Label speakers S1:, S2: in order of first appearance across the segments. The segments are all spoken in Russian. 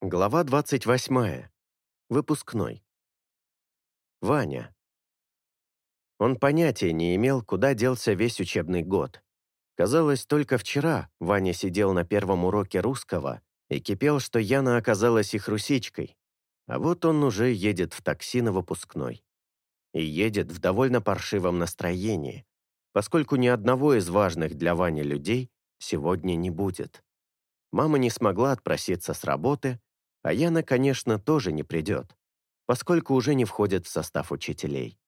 S1: Глава 28. Выпускной. Ваня. Он понятия не имел, куда делся весь учебный год. Казалось, только вчера Ваня сидел на первом уроке русского и кипел, что Яна оказалась их русичкой. А вот он уже едет в такси на выпускной. И едет в довольно паршивом настроении, поскольку ни одного из важных для Вани людей сегодня не будет. Мама не смогла отпроситься с работы, а Яна, конечно, тоже не придет, поскольку уже не входит в состав учителей.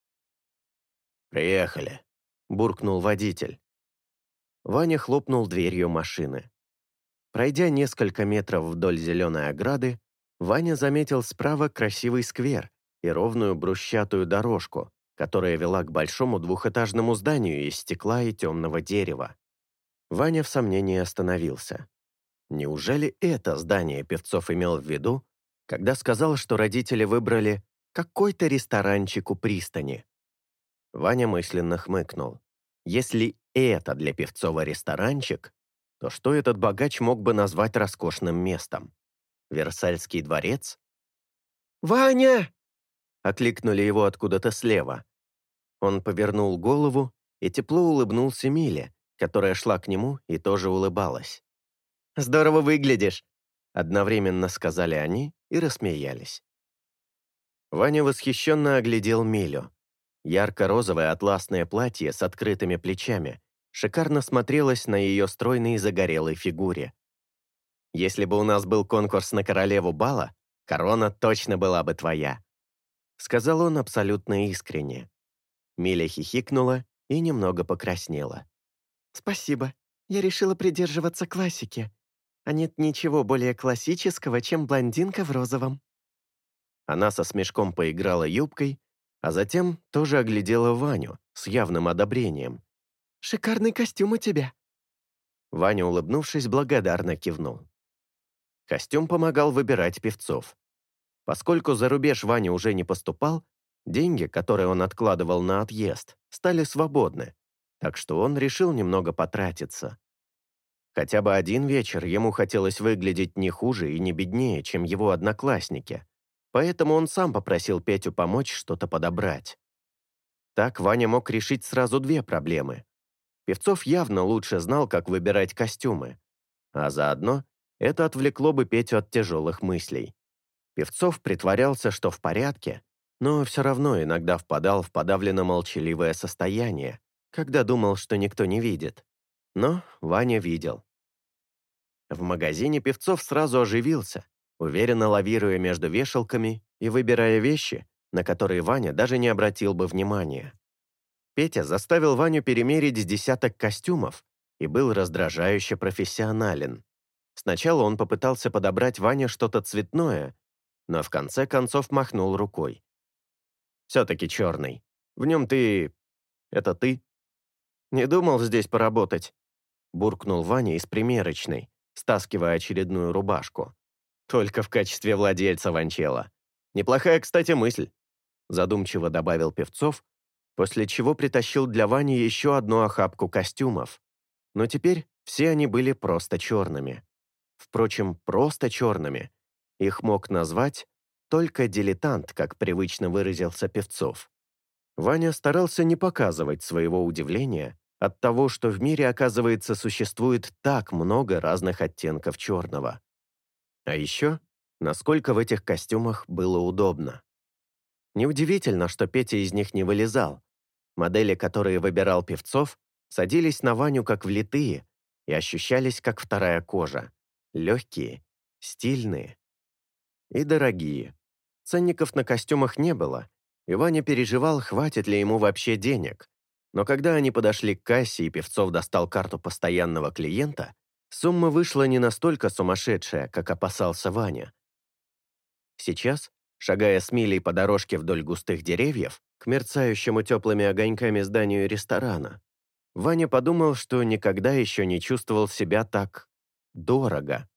S2: «Приехали», —
S1: буркнул водитель. Ваня хлопнул дверью машины. Пройдя несколько метров вдоль зеленой ограды, Ваня заметил справа красивый сквер и ровную брусчатую дорожку, которая вела к большому двухэтажному зданию из стекла и темного дерева. Ваня в сомнении остановился. Неужели это здание Певцов имел в виду, когда сказал, что родители выбрали какой-то ресторанчик у пристани? Ваня мысленно хмыкнул. Если это для Певцова ресторанчик, то что этот богач мог бы назвать роскошным местом? Версальский дворец? «Ваня!» — окликнули его откуда-то слева. Он повернул голову и тепло улыбнулся Миле, которая шла к нему и тоже улыбалась. Здорово выглядишь!» Одновременно сказали они и рассмеялись. Ваня восхищенно оглядел Милю. Ярко-розовое атласное платье с открытыми плечами шикарно смотрелось на ее стройной и загорелой фигуре. «Если бы у нас был конкурс на королеву бала, корона точно была бы твоя», сказал он абсолютно искренне. Миля хихикнула и немного покраснела. «Спасибо. Я решила придерживаться классики а нет ничего более классического, чем блондинка в розовом». Она со смешком поиграла юбкой, а затем тоже оглядела Ваню с явным одобрением. «Шикарный костюм у тебя». Ваня, улыбнувшись, благодарно кивнул. Костюм помогал выбирать певцов. Поскольку за рубеж Ваня уже не поступал, деньги, которые он откладывал на отъезд, стали свободны, так что он решил немного потратиться. Хотя бы один вечер ему хотелось выглядеть не хуже и не беднее, чем его одноклассники, поэтому он сам попросил Петю помочь что-то подобрать. Так Ваня мог решить сразу две проблемы. Певцов явно лучше знал, как выбирать костюмы, а заодно это отвлекло бы Петю от тяжелых мыслей. Певцов притворялся, что в порядке, но все равно иногда впадал в подавленно-молчаливое состояние, когда думал, что никто не видит. Но Ваня видел. В магазине Певцов сразу оживился, уверенно лавируя между вешалками и выбирая вещи, на которые Ваня даже не обратил бы внимания. Петя заставил Ваню перемерить с десяток костюмов и был раздражающе профессионален. Сначала он попытался подобрать Ване что-то цветное, но в конце концов махнул рукой. «Все-таки черный. В нем ты... это ты?» «Не думал здесь поработать», буркнул Ваня из примерочной, стаскивая очередную рубашку. «Только в качестве владельца Ванчела. Неплохая, кстати, мысль», задумчиво добавил Певцов, после чего притащил для Вани еще одну охапку костюмов. Но теперь все они были просто черными. Впрочем, просто черными. Их мог назвать только дилетант, как привычно выразился Певцов. Ваня старался не показывать своего удивления, от того, что в мире, оказывается, существует так много разных оттенков черного. А еще, насколько в этих костюмах было удобно. Неудивительно, что Петя из них не вылезал. Модели, которые выбирал Певцов, садились на Ваню как влитые и ощущались как вторая кожа. Легкие, стильные и дорогие. Ценников на костюмах не было, и Ваня переживал, хватит ли ему вообще денег. Но когда они подошли к кассе и Певцов достал карту постоянного клиента, сумма вышла не настолько сумасшедшая, как опасался Ваня. Сейчас, шагая с милей по дорожке вдоль густых деревьев, к мерцающему теплыми огоньками зданию ресторана, Ваня подумал, что никогда еще не чувствовал себя так дорого.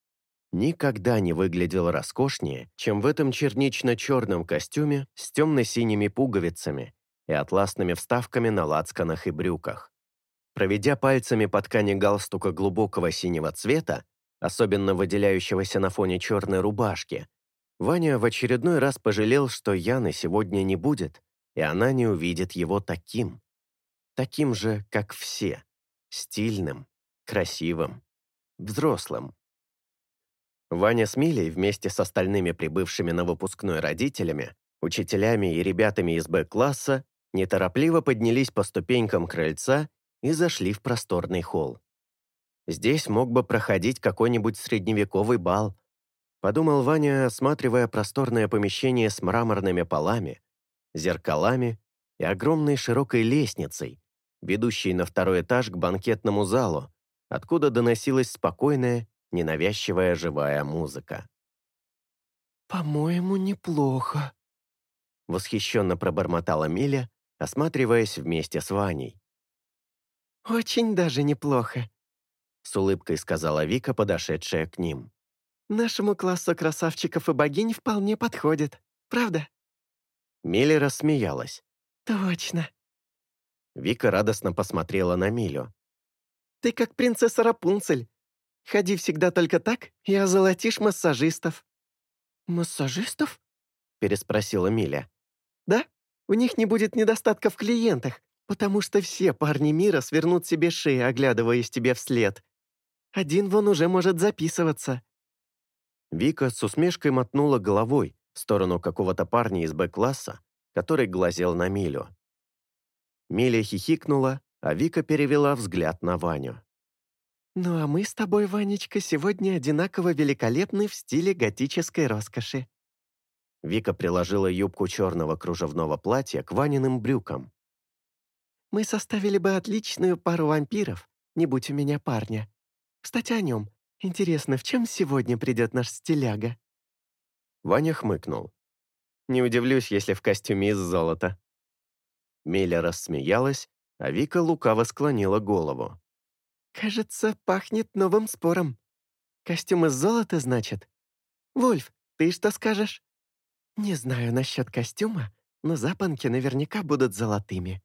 S1: Никогда не выглядел роскошнее, чем в этом чернично-черном костюме с темно-синими пуговицами и атласными вставками на лацканах и брюках. Проведя пальцами по ткани галстука глубокого синего цвета, особенно выделяющегося на фоне черной рубашки, Ваня в очередной раз пожалел, что Яны сегодня не будет, и она не увидит его таким. Таким же, как все. Стильным, красивым, взрослым. Ваня с Милей вместе с остальными прибывшими на выпускной родителями, учителями и ребятами из Б-класса неторопливо поднялись по ступенькам крыльца и зашли в просторный холл. Здесь мог бы проходить какой-нибудь средневековый бал, подумал Ваня, осматривая просторное помещение с мраморными полами, зеркалами и огромной широкой лестницей, ведущей на второй этаж к банкетному залу, откуда доносилась спокойная, ненавязчивая живая музыка.
S2: «По-моему, неплохо», — восхищенно пробормотала Миля, осматриваясь вместе с Ваней.
S3: «Очень даже неплохо», —
S1: с улыбкой сказала Вика, подошедшая к ним.
S3: «Нашему классу красавчиков и богинь вполне подходит, правда?»
S1: Миля рассмеялась.
S3: «Точно».
S1: Вика радостно посмотрела на Милю.
S3: «Ты как принцесса Рапунцель. Ходи всегда только так и озолотишь массажистов».
S2: «Массажистов?»
S1: переспросила Миля.
S3: «Да, у них не будет недостатка в клиентах, потому что все парни мира свернут себе шеи, оглядываясь тебе вслед. Один вон уже может записываться».
S1: Вика с усмешкой мотнула головой в сторону какого-то парня из Б-класса, который глазел на Милю. Миля хихикнула, а Вика перевела взгляд на Ваню.
S3: «Ну а мы с тобой, Ванечка, сегодня одинаково великолепны в стиле готической роскоши».
S1: Вика приложила юбку черного кружевного платья к Ваниным брюкам.
S3: «Мы составили бы отличную пару вампиров, не будь у меня парня. Кстати, о нем. Интересно, в чем сегодня придет наш стиляга?»
S1: Ваня хмыкнул. «Не удивлюсь, если в костюме из золота». Миля рассмеялась, а Вика лукаво склонила голову.
S3: «Кажется, пахнет новым спором. Костюм из золота, значит? Вольф, ты что скажешь?» «Не знаю насчет костюма, но запонки наверняка будут золотыми»,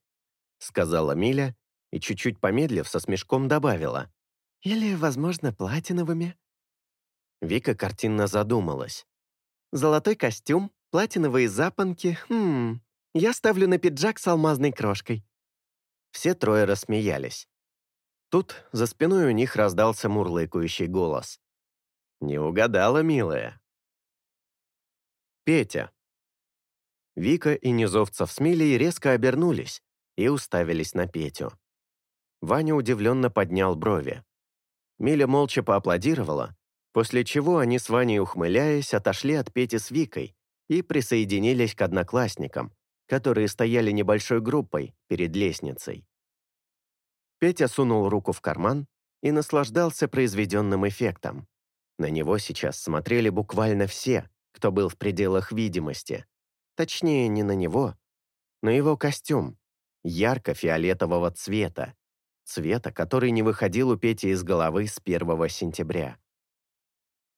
S1: сказала Миля и, чуть-чуть помедлив, со смешком добавила.
S3: «Или, возможно, платиновыми».
S1: Вика картинно задумалась.
S3: «Золотой костюм, платиновые запонки, хм, я ставлю на пиджак с алмазной крошкой».
S1: Все трое рассмеялись. Тут за спиной у них раздался мурлыкающий голос. «Не угадала, милая». Петя. Вика и Низовцев с Милей резко обернулись и уставились на Петю. Ваня удивленно поднял брови. Миля молча поаплодировала, после чего они с Ваней, ухмыляясь, отошли от Пети с Викой и присоединились к одноклассникам, которые стояли небольшой группой перед лестницей. Петя сунул руку в карман и наслаждался произведенным эффектом. На него сейчас смотрели буквально все, кто был в пределах видимости. Точнее, не на него, но его костюм, ярко-фиолетового цвета, цвета, который не выходил у Пети из головы с 1 сентября.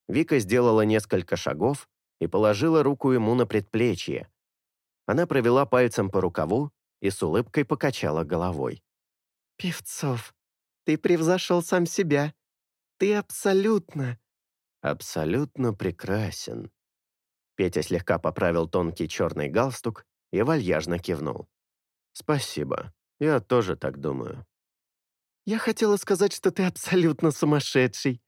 S1: Вика сделала несколько шагов и положила руку ему на предплечье, она провела пальцем по рукаву и с улыбкой покачала головой.
S3: «Певцов, ты превзошел сам себя. Ты абсолютно...»
S1: «Абсолютно прекрасен». Петя слегка поправил тонкий черный галстук и вальяжно кивнул. «Спасибо. Я тоже так думаю».
S3: «Я хотела сказать, что ты абсолютно сумасшедший».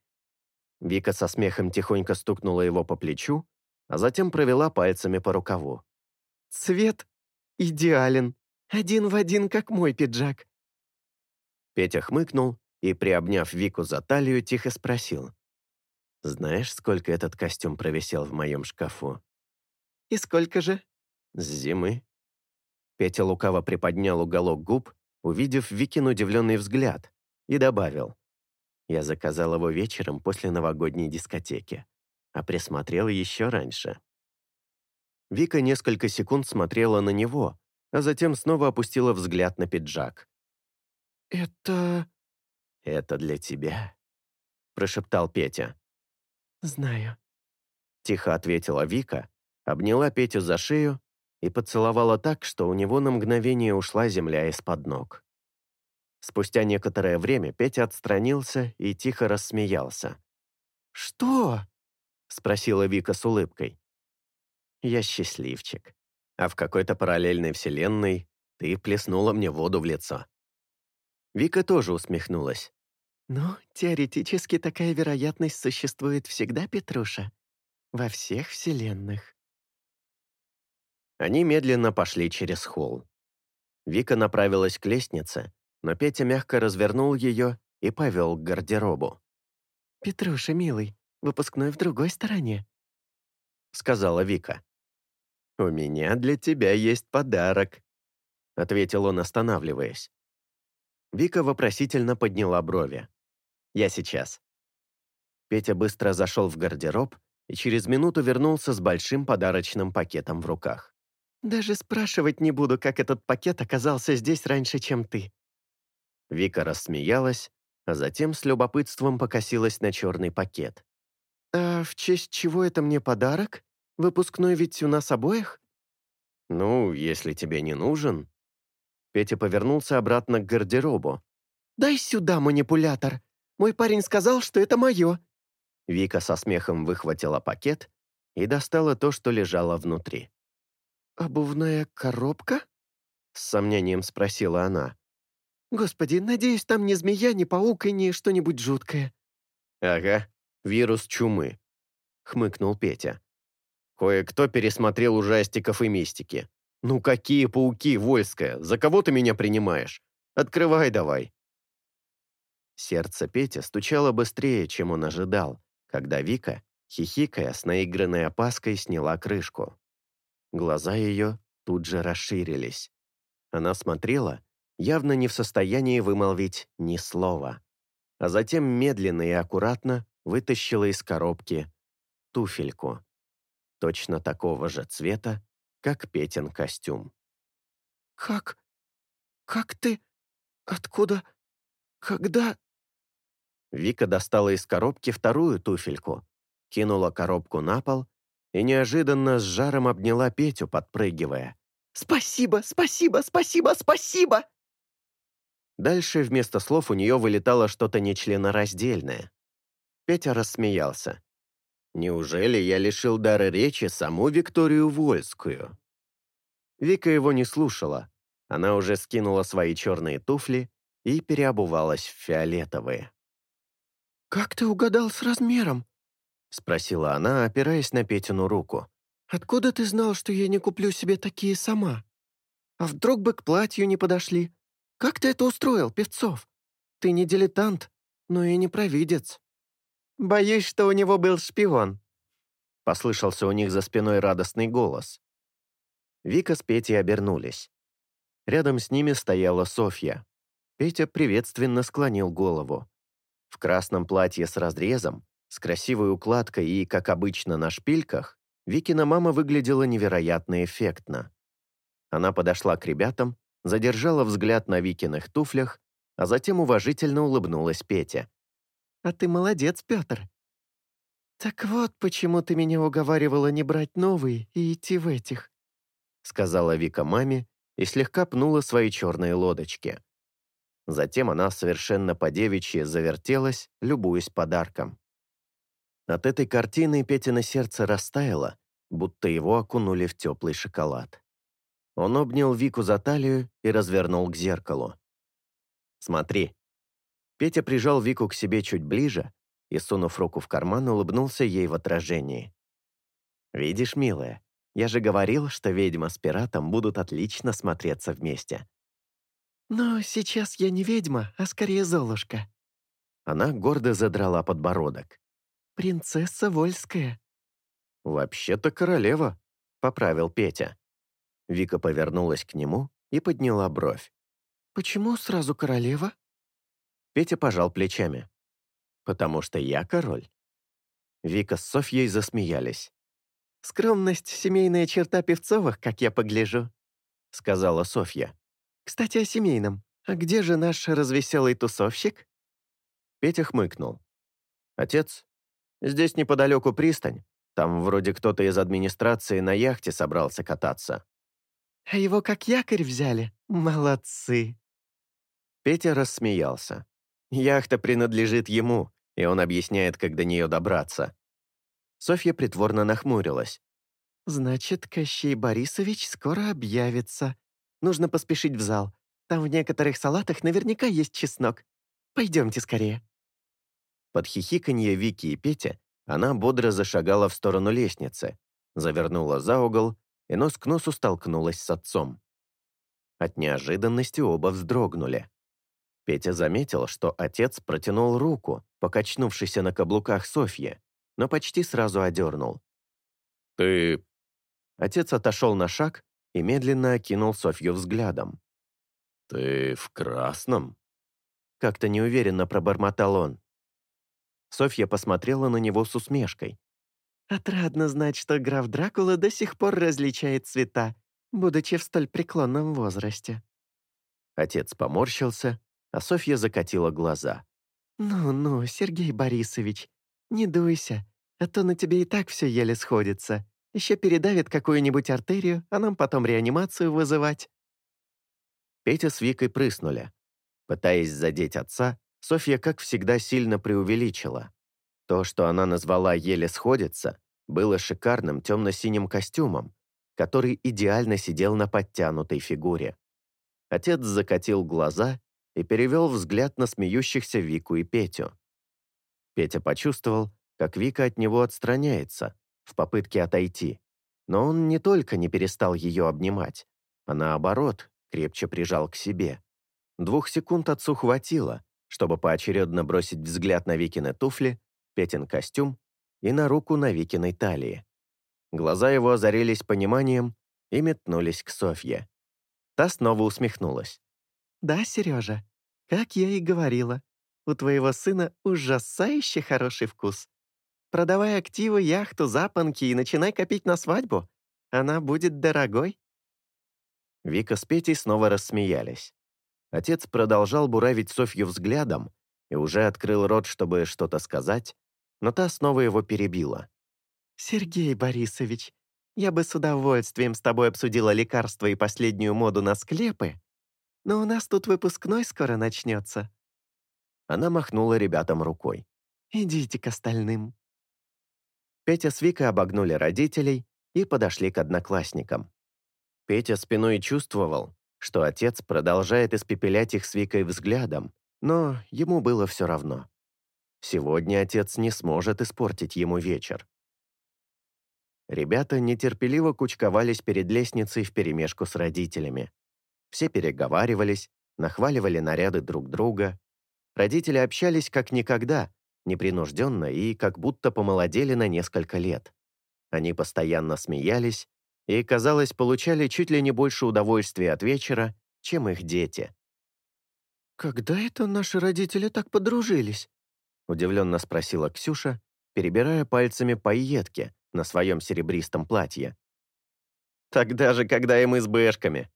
S1: Вика со смехом тихонько стукнула его по плечу, а затем провела пальцами по рукаву.
S3: Цвет идеален, один в один, как мой пиджак».
S1: Петя хмыкнул и, приобняв Вику за талию, тихо спросил. «Знаешь, сколько этот костюм провисел в моем шкафу?»
S3: «И сколько же?»
S1: «С зимы». Петя лукаво приподнял уголок губ, увидев Викин удивленный взгляд, и добавил. «Я заказал его вечером после новогодней дискотеки, а присмотрел еще раньше». Вика несколько секунд смотрела на него, а затем снова опустила взгляд на пиджак.
S3: «Это...»
S1: «Это для тебя», — прошептал Петя.
S3: «Знаю», —
S1: тихо ответила Вика, обняла Петю за шею и поцеловала так, что у него на мгновение ушла земля из-под ног. Спустя некоторое время Петя отстранился и тихо рассмеялся.
S3: «Что?» — спросила Вика с улыбкой.
S1: «Я счастливчик. А в какой-то параллельной вселенной ты плеснула мне воду в лицо». Вика тоже усмехнулась.
S3: «Ну, теоретически такая вероятность существует всегда, Петруша. Во всех вселенных».
S1: Они медленно пошли через холл. Вика направилась к лестнице, но Петя мягко развернул ее и повел к гардеробу.
S3: «Петруша, милый, выпускной в другой стороне», —
S1: сказала Вика. «У меня для тебя есть подарок», — ответил он, останавливаясь. Вика вопросительно подняла брови. «Я сейчас». Петя быстро зашел в гардероб и через минуту вернулся с большим подарочным пакетом в руках.
S3: «Даже спрашивать не буду, как этот пакет оказался здесь раньше, чем ты».
S1: Вика рассмеялась, а затем с любопытством покосилась на черный пакет.
S3: «А в честь чего это мне подарок? Выпускной ведь у нас обоих?»
S1: «Ну, если тебе не нужен...» Петя повернулся обратно к гардеробу.
S3: «Дай сюда, манипулятор! Мой парень сказал, что это мое!»
S1: Вика со смехом выхватила пакет и достала то, что лежало внутри.
S3: «Обувная коробка?» — с сомнением спросила она. «Господи, надеюсь, там не змея, не паук и не что-нибудь жуткое».
S1: «Ага, вирус чумы», — хмыкнул Петя. «Кое-кто пересмотрел ужастиков и мистики. Ну какие пауки, Вольская, за кого ты меня принимаешь? Открывай давай». Сердце Пети стучало быстрее, чем он ожидал, когда Вика, хихикая с наигранной опаской, сняла крышку. Глаза ее тут же расширились. Она смотрела, явно не в состоянии вымолвить ни слова. А затем медленно и аккуратно вытащила из коробки туфельку, точно такого же цвета, как Петин костюм.
S3: «Как? Как ты? Откуда? Когда?»
S1: Вика достала из коробки вторую туфельку, кинула коробку на пол и неожиданно с жаром обняла Петю, подпрыгивая.
S3: «Спасибо, спасибо, спасибо, спасибо!»
S1: Дальше вместо слов у нее вылетало что-то нечленораздельное. Петя рассмеялся. «Неужели я лишил дара речи саму Викторию Вольскую?» Вика его не слушала. Она уже скинула свои черные туфли и переобувалась в фиолетовые.
S3: «Как ты угадал с размером?»
S1: — спросила она, опираясь на Петину руку.
S3: «Откуда ты знал, что я не куплю себе такие сама? А вдруг бы к платью не подошли? Как ты это устроил, Певцов? Ты не дилетант, но и не провидец».
S1: «Боюсь, что у него был шпион», — послышался у них за спиной радостный голос. Вика с Петей обернулись. Рядом с ними стояла Софья. Петя приветственно склонил голову. В красном платье с разрезом, с красивой укладкой и, как обычно, на шпильках, Викина мама выглядела невероятно эффектно. Она подошла к ребятам, задержала взгляд на Викиных туфлях, а затем уважительно улыбнулась Пете.
S3: «А ты молодец, Петр. Так вот, почему ты меня уговаривала не брать новые и идти в этих»,
S1: сказала Вика маме и слегка пнула свои черные лодочки. Затем она совершенно по-девичьи завертелась, любуясь подарком. От этой картины Петина сердце растаяло, будто его окунули в теплый шоколад. Он обнял Вику за талию и развернул к зеркалу. «Смотри». Петя прижал Вику к себе чуть ближе и, сунув руку в карман, улыбнулся ей в отражении. «Видишь, милая, я же говорил, что ведьма с пиратом будут отлично смотреться вместе».
S3: «Но сейчас я не ведьма, а скорее Золушка».
S1: Она гордо задрала подбородок.
S3: «Принцесса Вольская».
S1: «Вообще-то королева», — поправил Петя. Вика повернулась к нему и подняла бровь.
S3: «Почему сразу королева?»
S1: Петя пожал плечами. «Потому что я король». Вика с Софьей засмеялись.
S3: «Скромность — семейная черта Певцовых, как я погляжу», — сказала Софья. «Кстати, о семейном. А где же наш развеселый тусовщик?»
S1: Петя хмыкнул. «Отец, здесь неподалеку пристань. Там вроде кто-то из администрации на яхте собрался кататься».
S3: А его как якорь взяли? Молодцы!»
S1: Петя рассмеялся. «Яхта принадлежит ему, и он объясняет, как до нее добраться. Софья притворно нахмурилась.
S3: «Значит, Кощей Борисович скоро объявится. Нужно поспешить в зал. Там в некоторых салатах наверняка есть чеснок. Пойдемте скорее».
S1: Под хихиканье Вики и Петя она бодро зашагала в сторону лестницы, завернула за угол и нос к носу столкнулась с отцом. От неожиданности оба вздрогнули. Петя заметил, что отец протянул руку, покачнувшийся на каблуках Софьи, но почти сразу одернул. «Ты...» Отец отошел на шаг и медленно окинул Софью взглядом. «Ты в красном?» Как-то неуверенно пробормотал он. Софья посмотрела на него с усмешкой.
S3: «Отрадно знать, что граф Дракула до сих пор различает цвета, будучи в столь преклонном возрасте».
S1: Отец поморщился, а Софья закатила глаза.
S3: «Ну-ну, Сергей Борисович, не дуйся, а то на тебе и так все еле сходится. Еще передавит какую-нибудь артерию, а нам потом реанимацию вызывать».
S1: Петя с Викой прыснули. Пытаясь задеть отца, Софья, как всегда, сильно преувеличила. То, что она назвала «еле сходится», было шикарным темно-синим костюмом, который идеально сидел на подтянутой фигуре. Отец закатил глаза и перевел взгляд на смеющихся Вику и Петю. Петя почувствовал, как Вика от него отстраняется, в попытке отойти. Но он не только не перестал ее обнимать, а наоборот, крепче прижал к себе. Двух секунд отцу хватило, чтобы поочередно бросить взгляд на Викины туфли, Петин костюм и на руку на Викиной талии. Глаза его озарились пониманием и метнулись к Софье. Та снова усмехнулась.
S3: «Да, Сережа, как я и говорила, у твоего сына ужасающе хороший вкус. Продавай активы, яхту, запонки и начинай копить на свадьбу. Она будет дорогой».
S1: Вика с Петей снова рассмеялись. Отец продолжал буравить Софью взглядом и уже открыл рот, чтобы что-то сказать, но та снова его перебила.
S3: «Сергей Борисович, я бы с удовольствием с тобой обсудила лекарства и последнюю моду на склепы, но у нас тут выпускной скоро начнется».
S1: Она махнула ребятам рукой.
S3: «Идите к остальным».
S1: Петя с Викой обогнули родителей и подошли к одноклассникам. Петя спиной чувствовал, что отец продолжает испепелять их с Викой взглядом, но ему было все равно. Сегодня отец не сможет испортить ему вечер. Ребята нетерпеливо кучковались перед лестницей вперемешку с родителями. Все переговаривались, нахваливали наряды друг друга. Родители общались как никогда, непринужденно и как будто помолодели на несколько лет. Они постоянно смеялись и, казалось, получали чуть ли не больше удовольствия от вечера, чем их дети.
S3: «Когда это наши родители так подружились?»
S1: — удивленно спросила Ксюша, перебирая пальцами пайетки на своем серебристом платье. «Тогда же, когда и мы с бэшками»,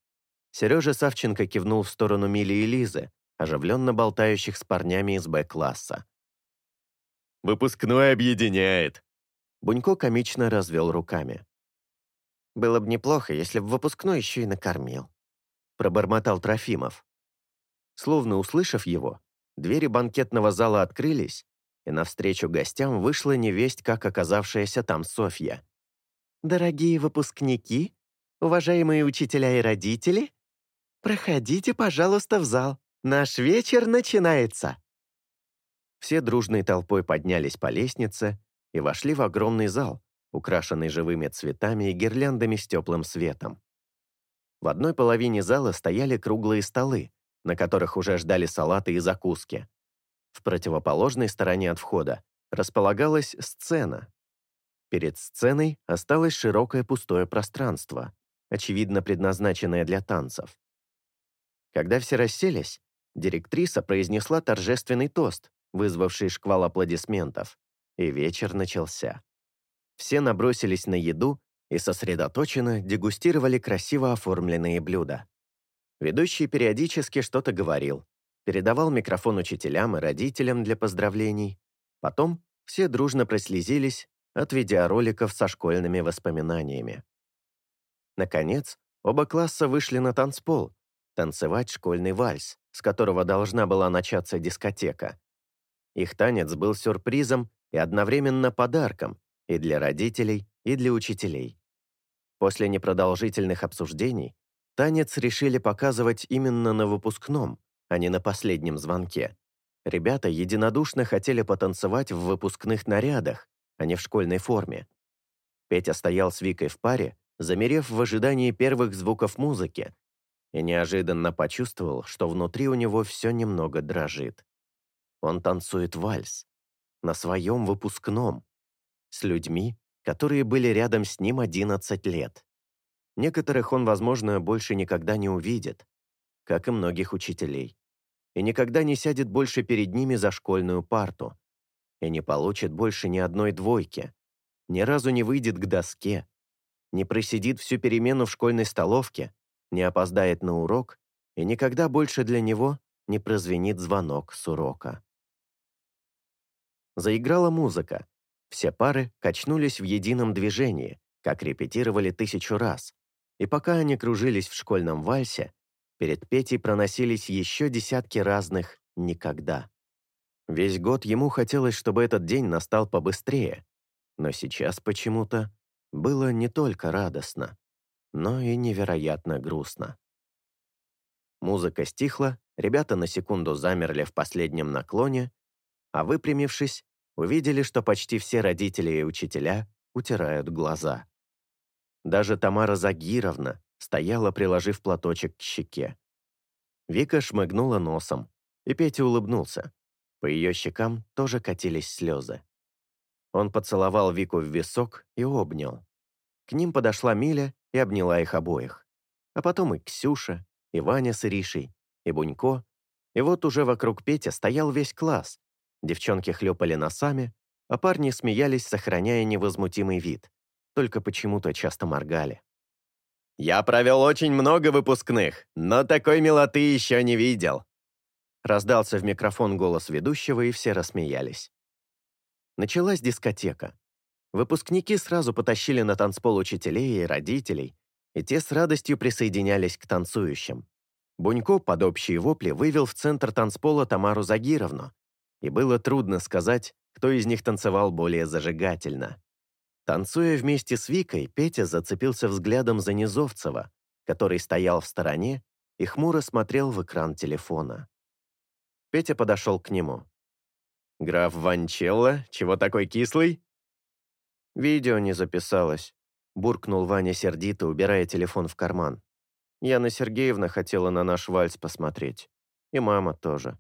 S1: Сережа Савченко кивнул в сторону Мили и Лизы, оживленно болтающих с парнями из Б-класса. «Выпускной объединяет!» Бунько комично развел руками.
S3: «Было бы неплохо, если бы выпускной еще и накормил»,
S1: пробормотал Трофимов. Словно услышав его, двери банкетного зала открылись, и навстречу гостям вышла невесть, как оказавшаяся там Софья.
S3: «Дорогие выпускники, уважаемые учителя и родители, «Проходите, пожалуйста, в зал. Наш вечер начинается!»
S1: Все дружной толпой поднялись по лестнице и вошли в огромный зал, украшенный живыми цветами и гирляндами с теплым светом. В одной половине зала стояли круглые столы, на которых уже ждали салаты и закуски. В противоположной стороне от входа располагалась сцена. Перед сценой осталось широкое пустое пространство, очевидно предназначенное для танцев. Когда все расселись, директриса произнесла торжественный тост, вызвавший шквал аплодисментов, и вечер начался. Все набросились на еду и сосредоточенно дегустировали красиво оформленные блюда. Ведущий периодически что-то говорил, передавал микрофон учителям и родителям для поздравлений. Потом все дружно прослезились от видеороликов со школьными воспоминаниями. Наконец, оба класса вышли на танцпол, танцевать школьный вальс, с которого должна была начаться дискотека. Их танец был сюрпризом и одновременно подарком и для родителей, и для учителей. После непродолжительных обсуждений танец решили показывать именно на выпускном, а не на последнем звонке. Ребята единодушно хотели потанцевать в выпускных нарядах, а не в школьной форме. Петя стоял с Викой в паре, замерев в ожидании первых звуков музыки, и неожиданно почувствовал, что внутри у него все немного дрожит. Он танцует вальс. На своем выпускном. С людьми, которые были рядом с ним 11 лет. Некоторых он, возможно, больше никогда не увидит, как и многих учителей. И никогда не сядет больше перед ними за школьную парту. И не получит больше ни одной двойки. Ни разу не выйдет к доске. Не просидит всю перемену в школьной столовке, не опоздает на урок, и никогда больше для него не прозвенит звонок с урока. Заиграла музыка. Все пары качнулись в едином движении, как репетировали тысячу раз. И пока они кружились в школьном вальсе, перед Петей проносились еще десятки разных «никогда». Весь год ему хотелось, чтобы этот день настал побыстрее, но сейчас почему-то было не только радостно, но и невероятно грустно. Музыка стихла, ребята на секунду замерли в последнем наклоне, а выпрямившись, увидели, что почти все родители и учителя утирают глаза. Даже Тамара Загировна стояла, приложив платочек к щеке. Вика шмыгнула носом, и Петя улыбнулся. По ее щекам тоже катились слезы. Он поцеловал Вику в висок и обнял. К ним подошла Миля и обняла их обоих. А потом и Ксюша, и Ваня с Иришей, и Бунько. И вот уже вокруг Петя стоял весь класс, Девчонки хлопали носами, а парни смеялись, сохраняя невозмутимый вид, только почему-то часто моргали. «Я провел очень много выпускных, но такой милоты еще не видел!» Раздался в микрофон голос ведущего, и все рассмеялись. Началась дискотека. Выпускники сразу потащили на танцпол учителей и родителей, и те с радостью присоединялись к танцующим. Бунько под общие вопли вывел в центр танцпола Тамару Загировну, и было трудно сказать, кто из них танцевал более зажигательно. Танцуя вместе с Викой, Петя зацепился взглядом за Низовцева, который стоял в стороне и хмуро смотрел в экран телефона. Петя подошел к нему. «Граф Ванчелло, чего такой кислый?» «Видео не записалось», — буркнул Ваня сердито, убирая телефон в карман. «Яна Сергеевна хотела на наш вальс посмотреть. И мама тоже.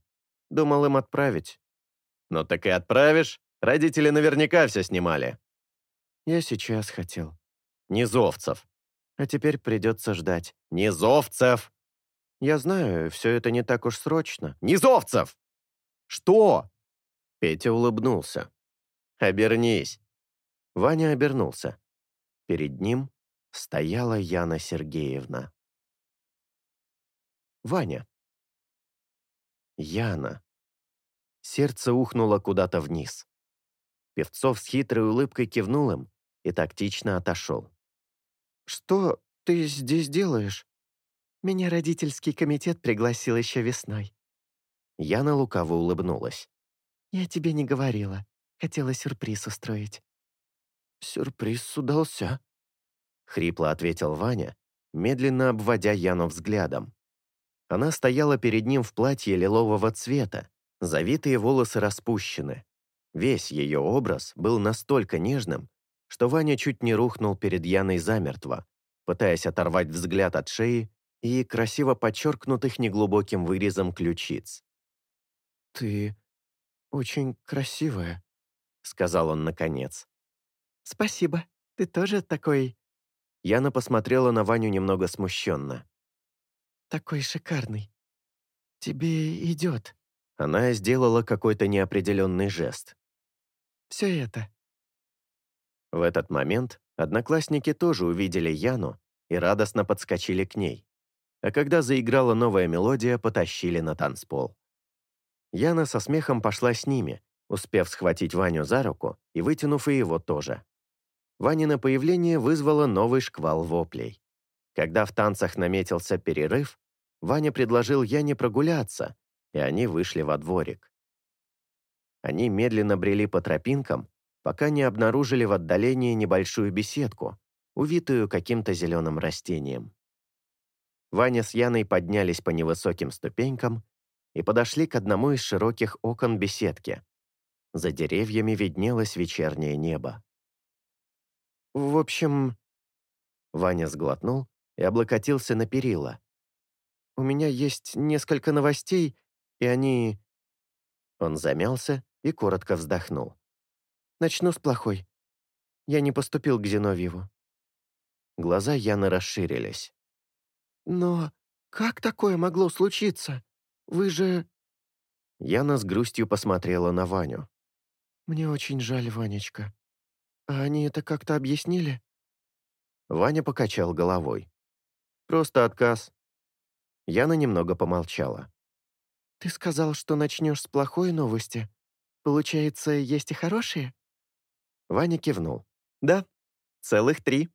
S1: Думал им отправить, «Ну так и отправишь. Родители наверняка все снимали». «Я сейчас хотел». «Низовцев». «А теперь придется ждать». «Низовцев!» «Я знаю, все это не так уж срочно». «Низовцев!» «Что?» Петя улыбнулся. «Обернись». Ваня обернулся. Перед ним стояла Яна Сергеевна. Ваня. Яна. Сердце ухнуло куда-то вниз. Певцов с хитрой улыбкой кивнул им и тактично отошел.
S3: «Что ты здесь делаешь?» «Меня родительский комитет пригласил еще весной».
S1: Яна лукаво улыбнулась.
S3: «Я тебе не говорила. Хотела сюрприз устроить».
S1: «Сюрприз удался», — хрипло ответил Ваня, медленно обводя Яну взглядом. Она стояла перед ним в платье лилового цвета, Завитые волосы распущены. Весь ее образ был настолько нежным, что Ваня чуть не рухнул перед Яной замертво, пытаясь оторвать взгляд от шеи и красиво подчеркнутых неглубоким вырезом ключиц.
S3: «Ты очень красивая», — сказал он наконец. «Спасибо, ты тоже такой...»
S1: Яна посмотрела на Ваню немного смущенно.
S3: «Такой шикарный. Тебе идет».
S1: Она сделала какой-то неопределенный жест.
S3: «Все это».
S1: В этот момент одноклассники тоже увидели Яну и радостно подскочили к ней. А когда заиграла новая мелодия, потащили на танцпол. Яна со смехом пошла с ними, успев схватить Ваню за руку и вытянув и его тоже. Ванина появление вызвало новый шквал воплей. Когда в танцах наметился перерыв, Ваня предложил Яне прогуляться, и они вышли во дворик. Они медленно брели по тропинкам, пока не обнаружили в отдалении небольшую беседку, увитую каким-то зеленым растением. Ваня с Яной поднялись по невысоким ступенькам и подошли к одному из широких окон беседки. За деревьями виднелось вечернее небо.
S3: «В общем...»
S1: Ваня сглотнул и облокотился на перила.
S3: «У меня есть несколько новостей, и они...»
S1: Он замялся и коротко вздохнул.
S3: «Начну с плохой. Я не поступил к Зиновьеву».
S1: Глаза Яны расширились.
S3: «Но как такое могло случиться? Вы же...»
S1: Яна с грустью посмотрела на Ваню.
S3: «Мне очень жаль, Ванечка. А они это как-то объяснили?»
S1: Ваня покачал головой. «Просто отказ». Яна немного помолчала.
S3: «Ты сказал, что начнешь с плохой новости. Получается, есть и хорошие?»
S1: Ваня кивнул. «Да, целых три».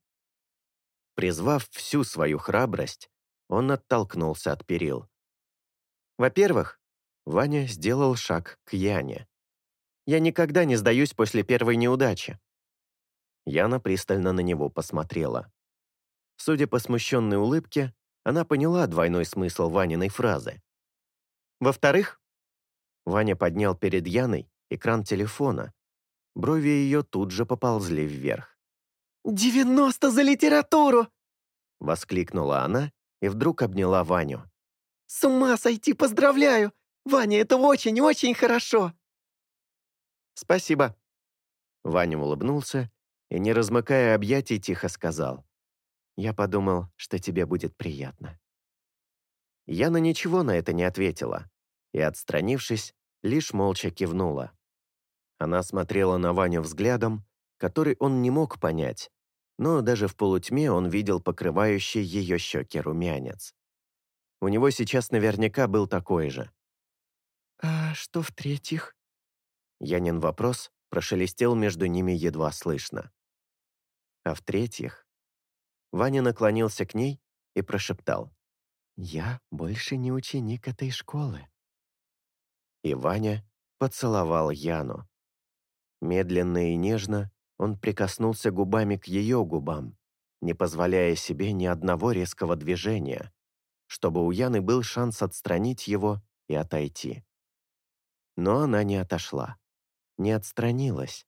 S1: Призвав всю свою храбрость, он оттолкнулся от перил. Во-первых, Ваня сделал шаг к Яне. «Я никогда не сдаюсь после первой неудачи». Яна пристально на него посмотрела. Судя по смущенной улыбке, она поняла двойной смысл Ваниной фразы. Во-вторых, Ваня поднял перед Яной экран телефона. Брови ее тут же поползли вверх.
S3: «Девяносто за литературу!»
S1: Воскликнула она и вдруг обняла Ваню.
S3: «С ума сойти, поздравляю! Ваня, это очень-очень хорошо!»
S1: «Спасибо!» Ваня улыбнулся и, не размыкая объятий, тихо сказал. «Я подумал, что тебе будет приятно». Яна ничего на это не ответила и, отстранившись, лишь молча кивнула. Она смотрела на Ваню взглядом, который он не мог понять, но даже в полутьме он видел покрывающий ее щеки румянец. У него сейчас наверняка был такой же.
S3: «А что в-третьих?»
S1: Янин вопрос прошелестел между ними едва слышно. А в-третьих, Ваня наклонился к ней и прошептал. «Я больше не ученик этой школы». И Ваня поцеловал Яну. Медленно и нежно он прикоснулся губами к ее губам, не позволяя себе ни одного резкого движения, чтобы у Яны был шанс отстранить его и отойти. Но она не отошла, не отстранилась.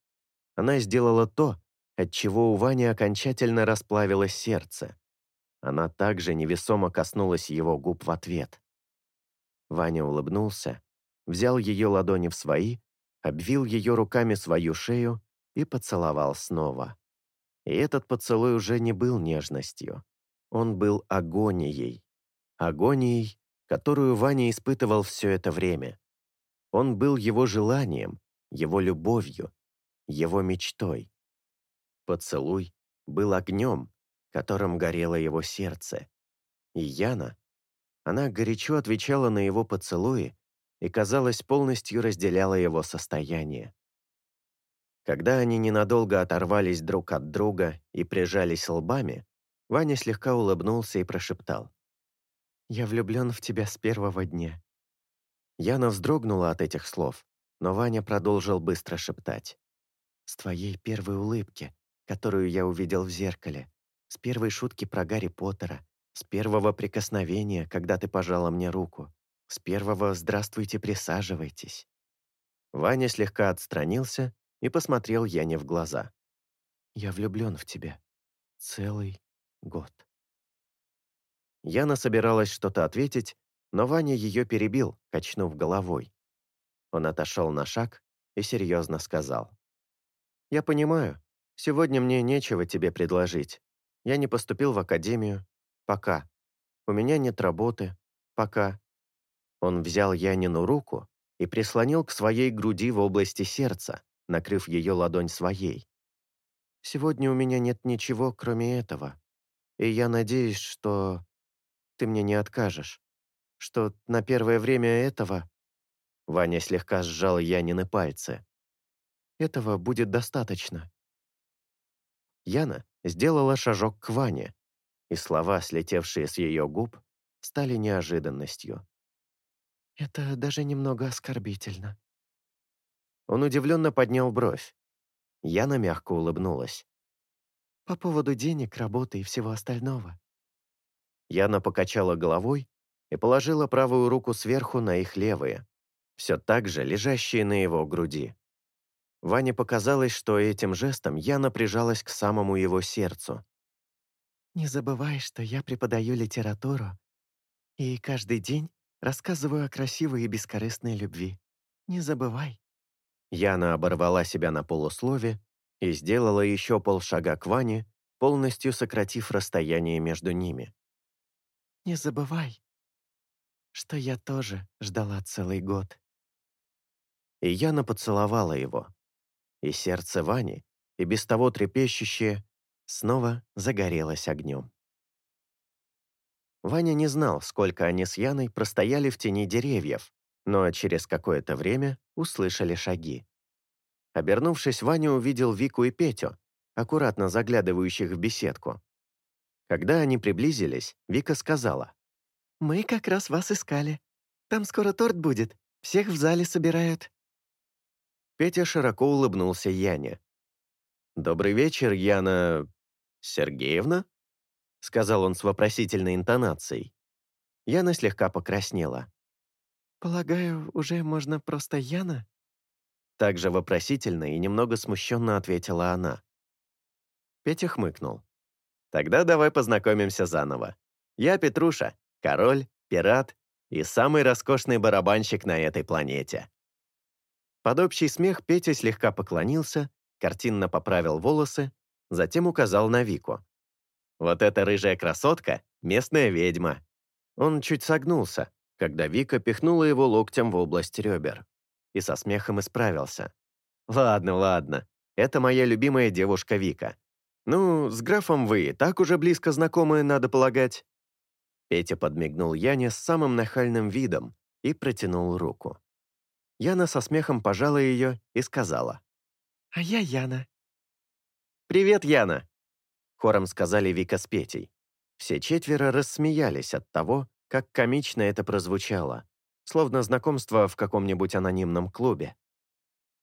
S1: Она сделала то, от чего у Вани окончательно расплавилось сердце. Она также невесомо коснулась его губ в ответ. Ваня улыбнулся, взял ее ладони в свои, обвил ее руками свою шею и поцеловал снова. И этот поцелуй уже не был нежностью. Он был агонией. Агонией, которую Ваня испытывал все это время. Он был его желанием, его любовью, его мечтой. Поцелуй был огнем, которым горело его сердце. И Яна, она горячо отвечала на его поцелуи и, казалось, полностью разделяла его состояние. Когда они ненадолго оторвались друг от друга и прижались лбами, Ваня слегка улыбнулся и прошептал. «Я влюблен в тебя с первого дня». Яна вздрогнула от этих слов, но Ваня продолжил быстро шептать. «С твоей первой улыбки, которую я увидел в зеркале, с первой шутки про Гарри Поттера, с первого прикосновения, когда ты пожала мне руку, с первого «здравствуйте, присаживайтесь». Ваня слегка отстранился и посмотрел Яне в глаза. «Я влюблен в тебя. Целый год». Яна собиралась что-то ответить, но Ваня ее перебил, качнув головой. Он отошел на шаг и серьезно сказал. «Я понимаю, сегодня мне нечего тебе предложить. Я не поступил в академию. Пока. У меня нет работы. Пока». Он взял Янину руку и прислонил к своей груди в области сердца, накрыв ее ладонь своей. «Сегодня у меня нет ничего, кроме этого, и я надеюсь, что ты мне не откажешь, что на первое время этого...» Ваня слегка сжал Янины пальцы. «Этого будет достаточно». Яна сделала шажок к Ване, и слова, слетевшие с ее губ, стали неожиданностью. «Это даже немного оскорбительно», Он удивленно поднял бровь. Яна мягко улыбнулась.
S3: «По поводу денег, работы и всего остального».
S1: Яна покачала головой и положила правую руку сверху на их левые, все так же лежащие на его груди. Ване показалось, что этим жестом Яна прижалась к самому его сердцу.
S3: «Не забывай, что я преподаю литературу и каждый день рассказываю о красивой и бескорыстной любви. Не забывай».
S1: Яна оборвала себя на полуслове и сделала еще полшага к Ване, полностью сократив расстояние между ними.
S3: «Не забывай, что я тоже ждала целый год».
S1: И Яна поцеловала его. И сердце Вани, и без того трепещущее, снова загорелось огнем. Ваня не знал, сколько они с Яной простояли в тени деревьев, но через какое-то время услышали шаги. Обернувшись, Ваня увидел Вику и Петю, аккуратно заглядывающих в беседку. Когда они приблизились, Вика сказала.
S3: «Мы как раз вас искали. Там скоро торт будет. Всех в зале собирают».
S1: Петя широко улыбнулся Яне. «Добрый вечер, Яна... Сергеевна?» сказал он с вопросительной интонацией. Яна слегка покраснела.
S3: «Полагаю, уже можно просто Яна?»
S1: Также вопросительно и немного смущенно ответила она. Петя хмыкнул. «Тогда давай познакомимся заново. Я Петруша, король, пират и самый роскошный барабанщик на этой планете». Под общий смех Петя слегка поклонился, картинно поправил волосы, затем указал на Вику. «Вот эта рыжая красотка — местная ведьма». Он чуть согнулся, когда Вика пихнула его локтем в область ребер и со смехом исправился. «Ладно, ладно, это моя любимая девушка Вика. Ну, с графом вы так уже близко знакомы, надо полагать». Петя подмигнул Яне с самым нахальным видом и протянул руку. Яна со смехом пожала ее и сказала.
S3: «А я Яна».
S1: «Привет, Яна!» Хором сказали Вика с Петей. Все четверо рассмеялись от того, как комично это прозвучало словно знакомство в каком-нибудь анонимном клубе.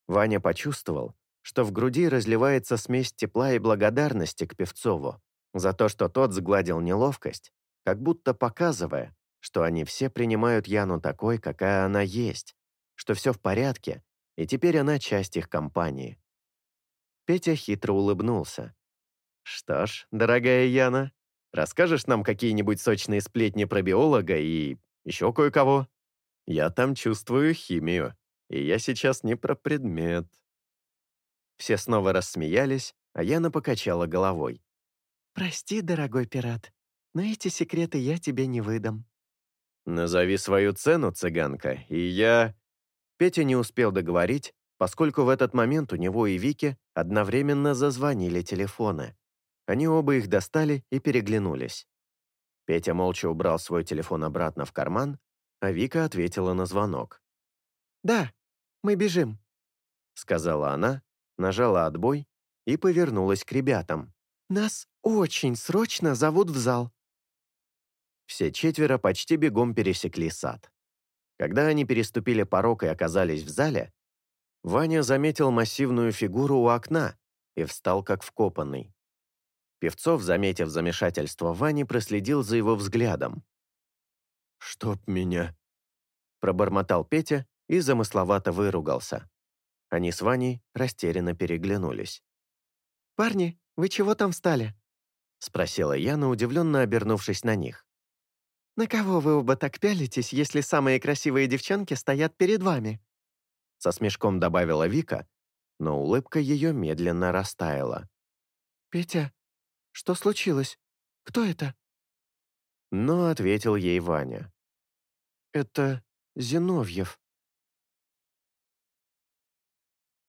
S1: Ваня почувствовал, что в груди разливается смесь тепла и благодарности к Певцову за то, что тот сгладил неловкость, как будто показывая, что они все принимают Яну такой, какая она есть, что все в порядке, и теперь она часть их компании. Петя хитро улыбнулся. «Что ж, дорогая Яна, расскажешь нам какие-нибудь сочные сплетни про биолога и еще кое-кого?» Я там чувствую химию, и я сейчас не про предмет». Все снова рассмеялись, а Яна покачала головой.
S3: «Прости, дорогой пират, но эти секреты я тебе не выдам».
S1: «Назови свою цену, цыганка, и я...» Петя не успел договорить, поскольку в этот момент у него и Вики одновременно зазвонили телефоны. Они оба их достали и переглянулись. Петя молча убрал свой телефон обратно в карман, а Вика ответила на звонок.
S3: «Да, мы бежим», —
S1: сказала она, нажала отбой и повернулась к ребятам.
S3: «Нас очень срочно зовут в зал».
S1: Все четверо почти бегом пересекли сад. Когда они переступили порог и оказались в зале, Ваня заметил массивную фигуру у окна и встал как вкопанный. Певцов, заметив замешательство Вани, проследил за его взглядом. «Чтоб меня!» Пробормотал Петя и замысловато выругался. Они с Ваней растерянно переглянулись.
S3: «Парни, вы чего там встали?»
S1: Спросила Яна, удивленно обернувшись на них.
S3: «На кого вы оба так пялитесь, если самые красивые девчонки стоят перед вами?»
S1: Со смешком добавила Вика, но улыбка ее медленно растаяла.
S3: «Петя, что случилось? Кто это?»
S1: Но ответил ей Ваня.
S3: «Это Зиновьев».